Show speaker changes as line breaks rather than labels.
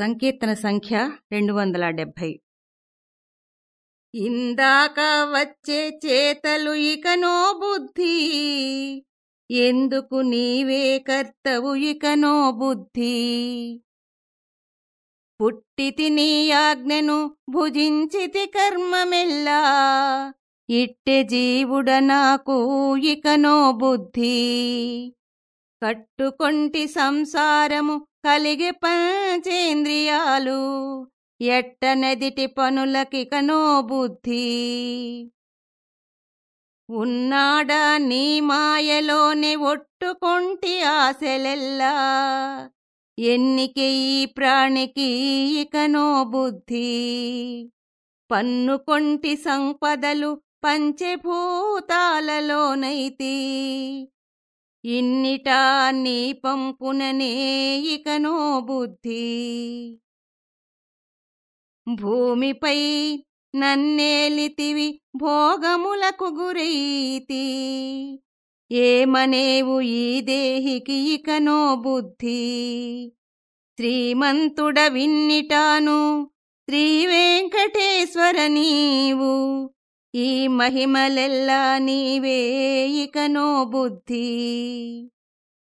సంకీర్తన సంఖ్య రెండు వందల డెబ్భై. ఇందాక వచ్చే చేతలు ఇకనో బుద్ధి ఎందుకు నీవే కర్తవు ఇకనో బుద్ధి? పుట్టితి నీ ఆజ్ఞను భుజించితి కర్మమెల్లా ఇట్టె జీవుడ నాకు ఇకనో బుద్ధి? కట్టుకొంటి సంసారము కలిగి పంచేంద్రియాలు ఎట్ట నదిటి పనులకికనో బుద్ధి. ఉన్నాడా నీ మాయలోనే ఒట్టుకొంటి ఆశలెల్లా ఎన్నికే ఈ ప్రాణికి ఇకనో బుద్ధి. పన్నుకొంటి సంపదలు పంచభూతాలలోనైతి ఇన్నిటా నీ పంపుననే ఇకనో బుద్ధి. భూమిపై నన్నేలితివి భోగములకు గురైతి. ఏమనేవు ఈ దేహికి ఇకనో బుద్ధి? శ్రీమంతుడ విన్నిటాను శ్రీ వెంకటేశ్వర నీవు. ఈ మహిమలెల్లా నీవే ఇకనో బుద్ధి.